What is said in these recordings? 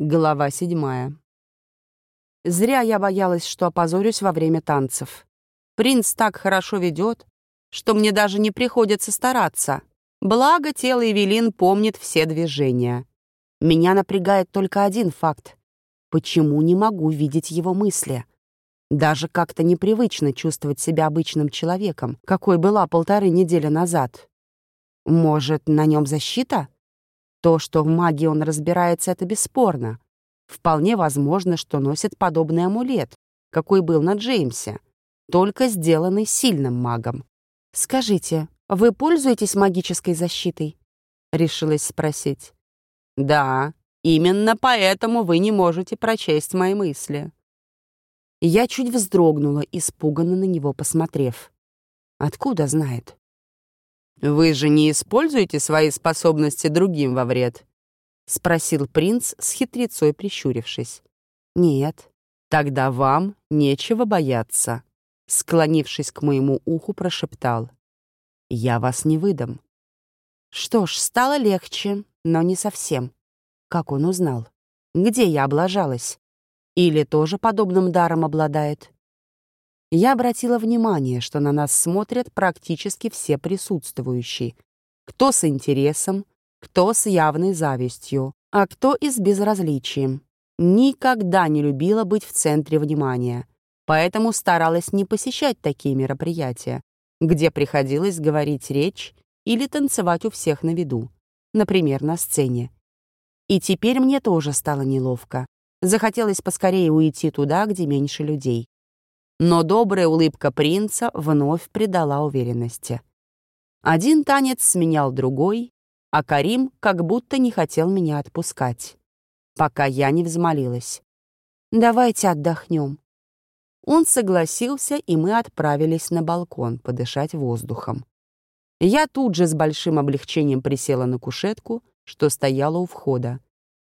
Глава седьмая. Зря я боялась, что опозорюсь во время танцев. Принц так хорошо ведет, что мне даже не приходится стараться. Благо, тело Эвелин помнит все движения. Меня напрягает только один факт. Почему не могу видеть его мысли? Даже как-то непривычно чувствовать себя обычным человеком, какой была полторы недели назад. Может, на нем защита? То, что в магии он разбирается, это бесспорно. Вполне возможно, что носит подобный амулет, какой был на Джеймсе, только сделанный сильным магом. «Скажите, вы пользуетесь магической защитой?» — решилась спросить. «Да, именно поэтому вы не можете прочесть мои мысли». Я чуть вздрогнула, испуганно на него посмотрев. «Откуда знает?» «Вы же не используете свои способности другим во вред?» — спросил принц с хитрецой прищурившись. «Нет, тогда вам нечего бояться», — склонившись к моему уху, прошептал. «Я вас не выдам». Что ж, стало легче, но не совсем. Как он узнал? Где я облажалась? Или тоже подобным даром обладает? Я обратила внимание, что на нас смотрят практически все присутствующие. Кто с интересом, кто с явной завистью, а кто и с безразличием. Никогда не любила быть в центре внимания, поэтому старалась не посещать такие мероприятия, где приходилось говорить речь или танцевать у всех на виду, например, на сцене. И теперь мне тоже стало неловко. Захотелось поскорее уйти туда, где меньше людей. Но добрая улыбка принца вновь придала уверенности. Один танец сменял другой, а Карим как будто не хотел меня отпускать, пока я не взмолилась. «Давайте отдохнем». Он согласился, и мы отправились на балкон подышать воздухом. Я тут же с большим облегчением присела на кушетку, что стояла у входа.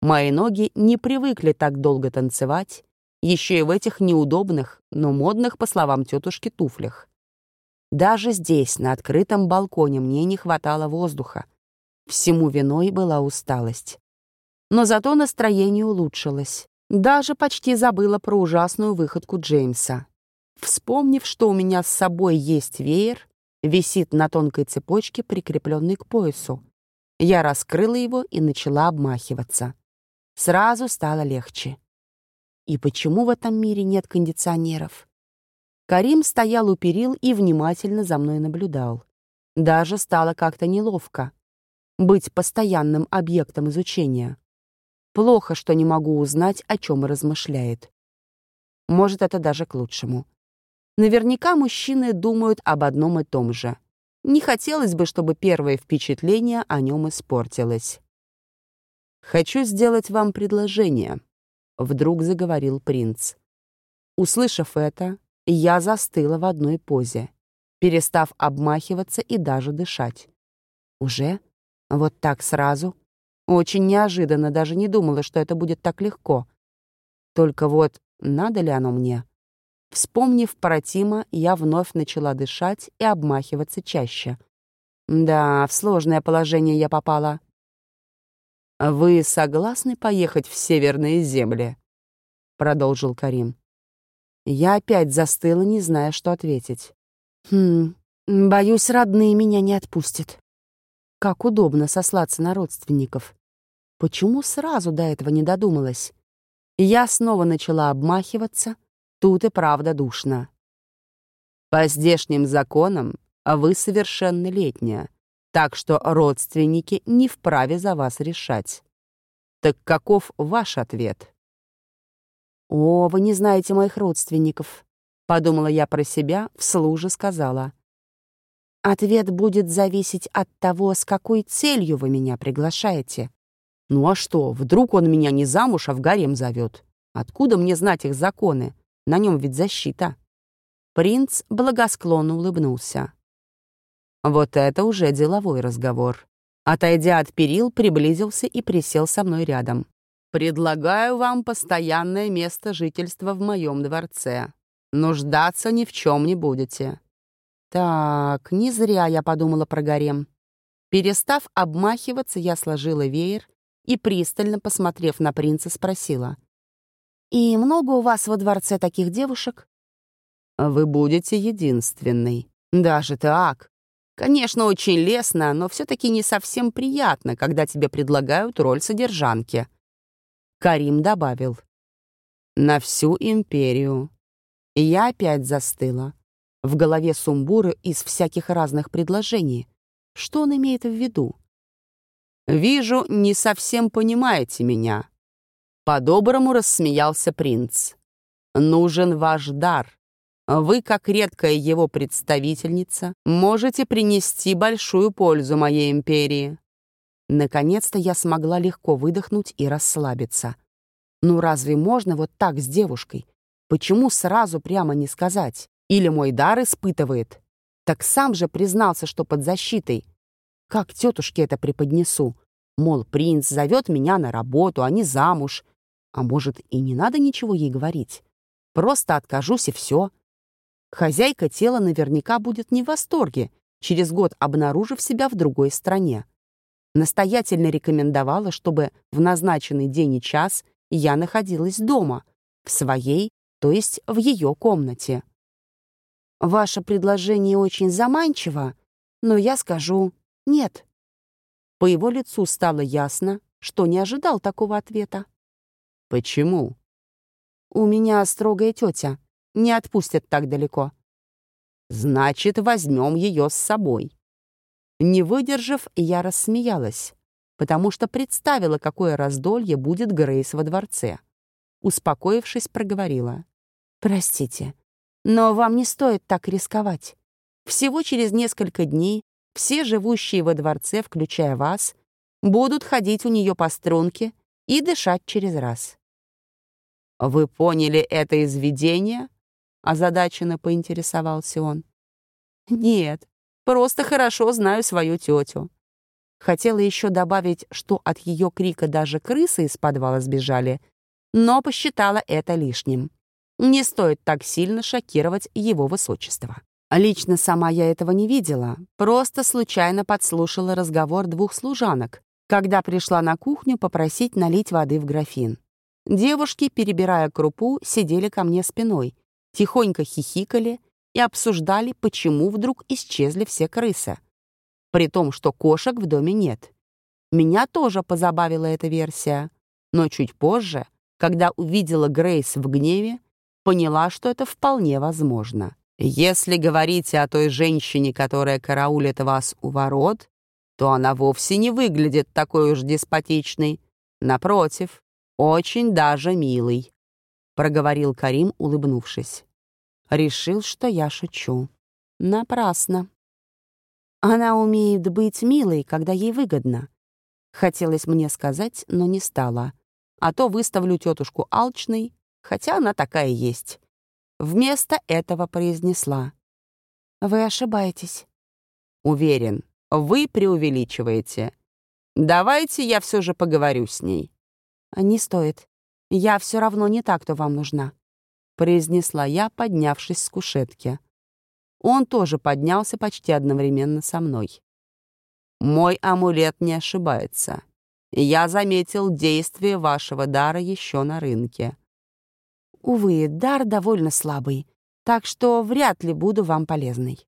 Мои ноги не привыкли так долго танцевать, еще и в этих неудобных, но модных, по словам тетушки, туфлях. Даже здесь, на открытом балконе, мне не хватало воздуха. Всему виной была усталость. Но зато настроение улучшилось. Даже почти забыла про ужасную выходку Джеймса. Вспомнив, что у меня с собой есть веер, висит на тонкой цепочке, прикрепленной к поясу, я раскрыла его и начала обмахиваться. Сразу стало легче. И почему в этом мире нет кондиционеров? Карим стоял у перил и внимательно за мной наблюдал. Даже стало как-то неловко быть постоянным объектом изучения. Плохо, что не могу узнать, о чем размышляет. Может, это даже к лучшему. Наверняка мужчины думают об одном и том же. Не хотелось бы, чтобы первое впечатление о нем испортилось. «Хочу сделать вам предложение», вдруг заговорил принц. Услышав это, я застыла в одной позе, перестав обмахиваться и даже дышать. Уже? Вот так сразу? Очень неожиданно, даже не думала, что это будет так легко. Только вот надо ли оно мне? Вспомнив про Тима, я вновь начала дышать и обмахиваться чаще. Да, в сложное положение я попала. «Вы согласны поехать в северные земли?» — продолжил Карим. Я опять застыла, не зная, что ответить. «Хм, боюсь, родные меня не отпустят. Как удобно сослаться на родственников. Почему сразу до этого не додумалась? Я снова начала обмахиваться, тут и правда душно. По здешним законам вы совершеннолетняя, так что родственники не вправе за вас решать. Так каков ваш ответ? «О, вы не знаете моих родственников», — подумала я про себя, вслух же сказала. «Ответ будет зависеть от того, с какой целью вы меня приглашаете. Ну а что, вдруг он меня не замуж, а в гарем зовет? Откуда мне знать их законы? На нем ведь защита». Принц благосклонно улыбнулся. Вот это уже деловой разговор. Отойдя от перил, приблизился и присел со мной рядом. «Предлагаю вам постоянное место жительства в моем дворце. Нуждаться ни в чем не будете». Так, не зря я подумала про гарем. Перестав обмахиваться, я сложила веер и, пристально посмотрев на принца, спросила. «И много у вас во дворце таких девушек?» «Вы будете единственной. Даже так. Конечно, очень лестно, но все-таки не совсем приятно, когда тебе предлагают роль содержанки». Карим добавил. «На всю империю». И я опять застыла. В голове сумбуры из всяких разных предложений. Что он имеет в виду? «Вижу, не совсем понимаете меня». По-доброму рассмеялся принц. «Нужен ваш дар. Вы, как редкая его представительница, можете принести большую пользу моей империи». Наконец-то я смогла легко выдохнуть и расслабиться. Ну разве можно вот так с девушкой? Почему сразу прямо не сказать? Или мой дар испытывает? Так сам же признался, что под защитой. Как тетушке это преподнесу? Мол, принц зовет меня на работу, а не замуж. А может, и не надо ничего ей говорить? Просто откажусь и все. Хозяйка тела наверняка будет не в восторге, через год обнаружив себя в другой стране. Настоятельно рекомендовала, чтобы в назначенный день и час я находилась дома, в своей, то есть в ее комнате. Ваше предложение очень заманчиво, но я скажу «нет». По его лицу стало ясно, что не ожидал такого ответа. «Почему?» «У меня строгая тетя. Не отпустят так далеко». «Значит, возьмем ее с собой». Не выдержав, я рассмеялась, потому что представила, какое раздолье будет Грейс во дворце. Успокоившись, проговорила. «Простите, но вам не стоит так рисковать. Всего через несколько дней все живущие во дворце, включая вас, будут ходить у нее по струнке и дышать через раз. «Вы поняли это из видения?» — озадаченно поинтересовался он. «Нет, просто хорошо знаю свою тетю». Хотела еще добавить, что от ее крика даже крысы из подвала сбежали, но посчитала это лишним. Не стоит так сильно шокировать его высочество. Лично сама я этого не видела, просто случайно подслушала разговор двух служанок, когда пришла на кухню попросить налить воды в графин. Девушки, перебирая крупу, сидели ко мне спиной, тихонько хихикали и обсуждали, почему вдруг исчезли все крысы. При том, что кошек в доме нет. Меня тоже позабавила эта версия. Но чуть позже, когда увидела Грейс в гневе, поняла, что это вполне возможно. Если говорите о той женщине, которая караулит вас у ворот, то она вовсе не выглядит такой уж деспотичной. Напротив, очень даже милый», — проговорил Карим, улыбнувшись. Решил, что я шучу. Напрасно. Она умеет быть милой, когда ей выгодно. Хотелось мне сказать, но не стала. А то выставлю тетушку алчной, хотя она такая есть. Вместо этого произнесла. «Вы ошибаетесь». «Уверен, вы преувеличиваете. Давайте я все же поговорю с ней». «Не стоит. Я все равно не так, кто вам нужна», — произнесла я, поднявшись с кушетки. Он тоже поднялся почти одновременно со мной. «Мой амулет не ошибается. Я заметил действие вашего дара еще на рынке. Увы, дар довольно слабый, так что вряд ли буду вам полезной.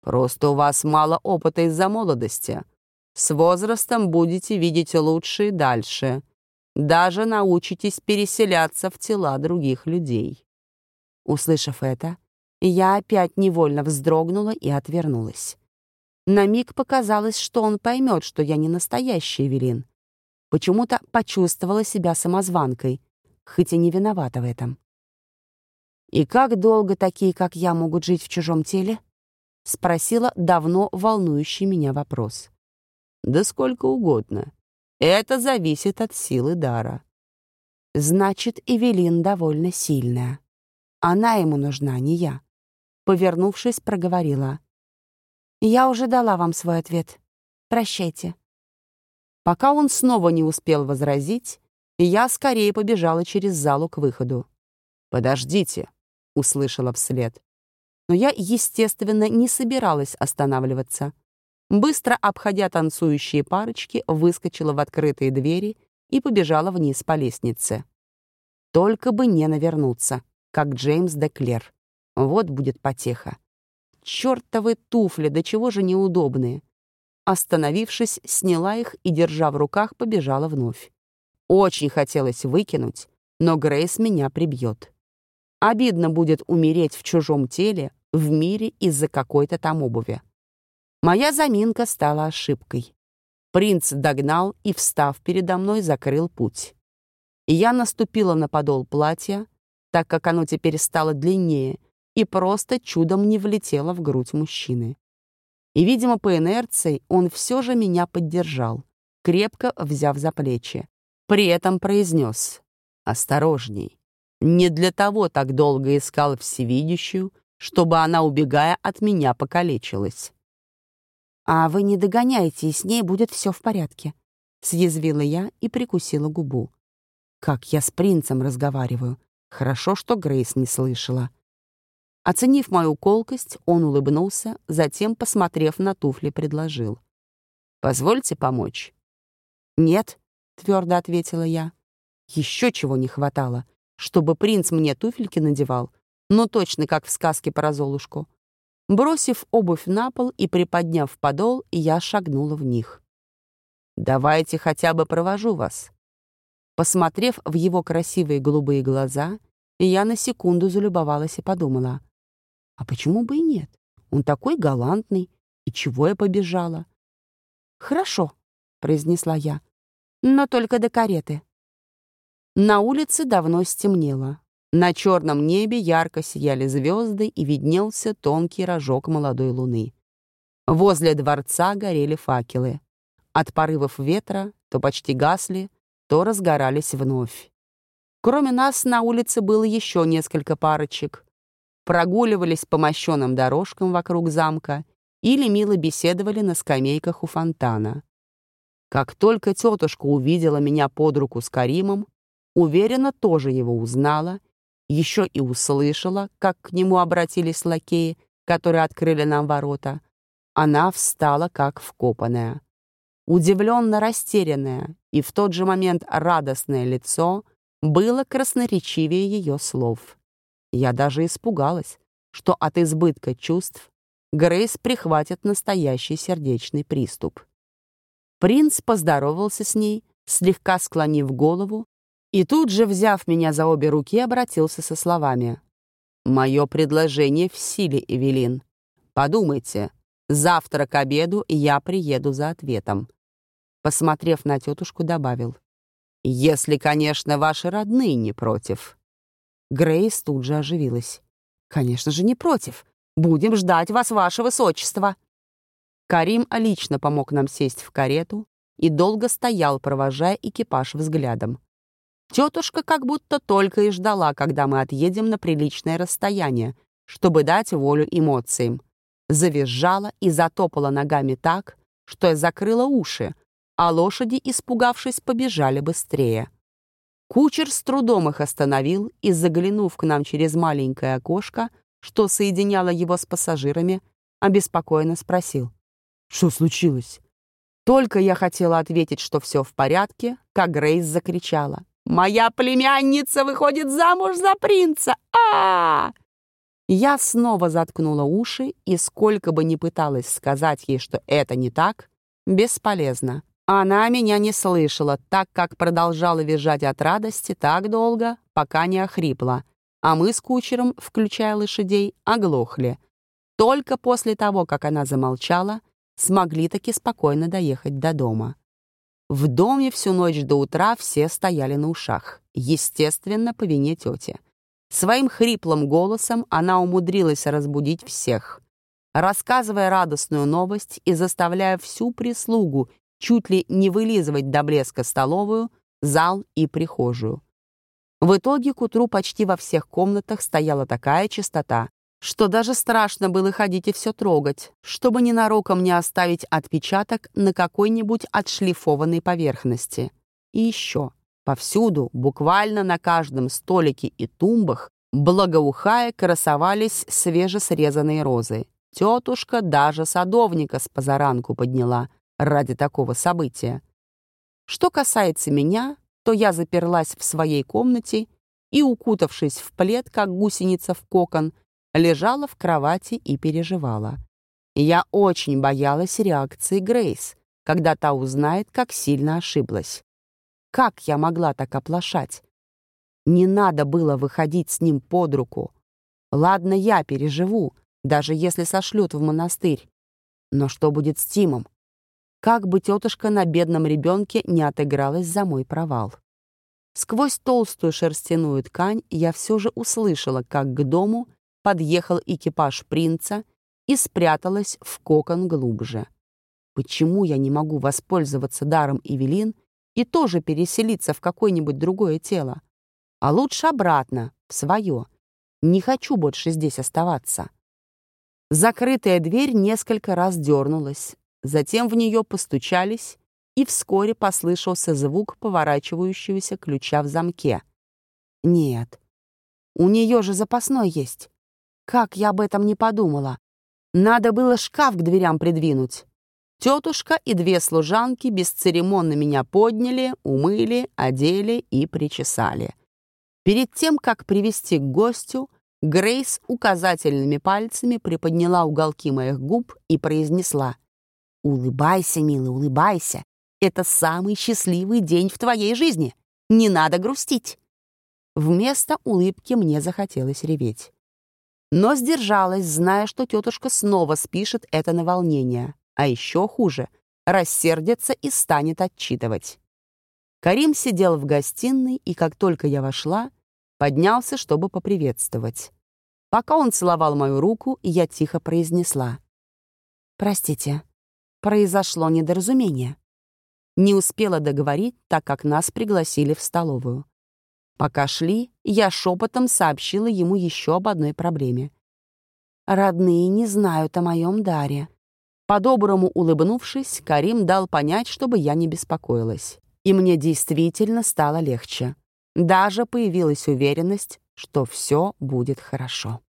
Просто у вас мало опыта из-за молодости. С возрастом будете видеть лучше и дальше. Даже научитесь переселяться в тела других людей. Услышав это, я опять невольно вздрогнула и отвернулась. На миг показалось, что он поймет, что я не настоящий Эвелин. Почему-то почувствовала себя самозванкой, хоть и не виновата в этом. «И как долго такие, как я, могут жить в чужом теле?» — спросила давно волнующий меня вопрос. «Да сколько угодно. Это зависит от силы дара». «Значит, Эвелин довольно сильная. Она ему нужна, не я». Повернувшись, проговорила. «Я уже дала вам свой ответ. Прощайте». Пока он снова не успел возразить, я скорее побежала через залу к выходу. «Подождите», — услышала вслед. Но я, естественно, не собиралась останавливаться. Быстро обходя танцующие парочки, выскочила в открытые двери и побежала вниз по лестнице. Только бы не навернуться, как Джеймс Деклер. Вот будет потеха. Чёртовы туфли, до чего же неудобные. Остановившись, сняла их и, держа в руках, побежала вновь. Очень хотелось выкинуть, но Грейс меня прибьет. Обидно будет умереть в чужом теле, в мире из-за какой-то там обуви. Моя заминка стала ошибкой. Принц догнал и, встав передо мной, закрыл путь. Я наступила на подол платья, так как оно теперь стало длиннее, и просто чудом не влетело в грудь мужчины. И, видимо, по инерции он все же меня поддержал, крепко взяв за плечи. При этом произнес «Осторожней». Не для того так долго искал всевидящую, чтобы она, убегая от меня, покалечилась. «А вы не догоняете, и с ней будет все в порядке», — съязвила я и прикусила губу. «Как я с принцем разговариваю. Хорошо, что Грейс не слышала». Оценив мою колкость, он улыбнулся, затем, посмотрев на туфли, предложил. «Позвольте помочь?» «Нет», — твердо ответила я. «Еще чего не хватало, чтобы принц мне туфельки надевал, но точно как в сказке про Золушку». Бросив обувь на пол и приподняв подол, я шагнула в них. «Давайте хотя бы провожу вас». Посмотрев в его красивые голубые глаза, я на секунду залюбовалась и подумала — а почему бы и нет? Он такой галантный. И чего я побежала? «Хорошо», — произнесла я, — «но только до кареты». На улице давно стемнело. На черном небе ярко сияли звезды и виднелся тонкий рожок молодой луны. Возле дворца горели факелы. От порывов ветра то почти гасли, то разгорались вновь. Кроме нас на улице было еще несколько парочек прогуливались по мощенным дорожкам вокруг замка или мило беседовали на скамейках у фонтана. Как только тетушка увидела меня под руку с Каримом, уверенно тоже его узнала, еще и услышала, как к нему обратились лакеи, которые открыли нам ворота. Она встала как вкопанная. Удивленно растерянное и в тот же момент радостное лицо было красноречивее ее слов. Я даже испугалась, что от избытка чувств Грейс прихватит настоящий сердечный приступ. Принц поздоровался с ней, слегка склонив голову, и тут же, взяв меня за обе руки, обратился со словами. «Мое предложение в силе, Эвелин. Подумайте, завтра к обеду я приеду за ответом». Посмотрев на тетушку, добавил. «Если, конечно, ваши родные не против». Грейс тут же оживилась. «Конечно же, не против. Будем ждать вас, ваше высочество». Карим лично помог нам сесть в карету и долго стоял, провожая экипаж взглядом. Тетушка как будто только и ждала, когда мы отъедем на приличное расстояние, чтобы дать волю эмоциям. Завизжала и затопала ногами так, что я закрыла уши, а лошади, испугавшись, побежали быстрее. Кучер с трудом их остановил и, заглянув к нам через маленькое окошко, что соединяло его с пассажирами, обеспокоенно спросил. «Что случилось?» Только я хотела ответить, что все в порядке, как Грейс закричала. «Моя племянница выходит замуж за принца! а, -а, -а Я снова заткнула уши, и сколько бы ни пыталась сказать ей, что это не так, бесполезно. Она меня не слышала, так как продолжала визжать от радости так долго, пока не охрипла, а мы с кучером, включая лошадей, оглохли. Только после того, как она замолчала, смогли таки спокойно доехать до дома. В доме всю ночь до утра все стояли на ушах, естественно, по вине тети. Своим хриплым голосом она умудрилась разбудить всех, рассказывая радостную новость и заставляя всю прислугу чуть ли не вылизывать до блеска столовую, зал и прихожую. В итоге к утру почти во всех комнатах стояла такая чистота, что даже страшно было ходить и все трогать, чтобы ненароком не оставить отпечаток на какой-нибудь отшлифованной поверхности. И еще, повсюду, буквально на каждом столике и тумбах, благоухая красовались свежесрезанные розы. Тетушка даже садовника с позаранку подняла ради такого события. Что касается меня, то я заперлась в своей комнате и, укутавшись в плед, как гусеница в кокон, лежала в кровати и переживала. Я очень боялась реакции Грейс, когда та узнает, как сильно ошиблась. Как я могла так оплошать? Не надо было выходить с ним под руку. Ладно, я переживу, даже если сошлют в монастырь. Но что будет с Тимом? Как бы тетушка на бедном ребенке не отыгралась за мой провал. Сквозь толстую шерстяную ткань я все же услышала, как к дому подъехал экипаж принца и спряталась в кокон глубже. Почему я не могу воспользоваться даром Эвелин и тоже переселиться в какое-нибудь другое тело? А лучше обратно, в свое. Не хочу больше здесь оставаться. Закрытая дверь несколько раз дернулась, затем в нее постучались, и вскоре послышался звук поворачивающегося ключа в замке. Нет, у нее же запасной есть. Как я об этом не подумала? Надо было шкаф к дверям придвинуть. Тетушка и две служанки бесцеремонно меня подняли, умыли, одели и причесали. Перед тем, как привести к гостю, Грейс указательными пальцами приподняла уголки моих губ и произнесла «Улыбайся, милый, улыбайся. Это самый счастливый день в твоей жизни. Не надо грустить». Вместо улыбки мне захотелось реветь. Но сдержалась, зная, что тетушка снова спишет это на волнение. А еще хуже — рассердится и станет отчитывать. Карим сидел в гостиной, и как только я вошла, поднялся, чтобы поприветствовать. Пока он целовал мою руку, я тихо произнесла. «Простите, произошло недоразумение». Не успела договорить, так как нас пригласили в столовую. Пока шли, я шепотом сообщила ему еще об одной проблеме. «Родные не знают о моем даре». По-доброму улыбнувшись, Карим дал понять, чтобы я не беспокоилась. И мне действительно стало легче. Даже появилась уверенность, что все будет хорошо.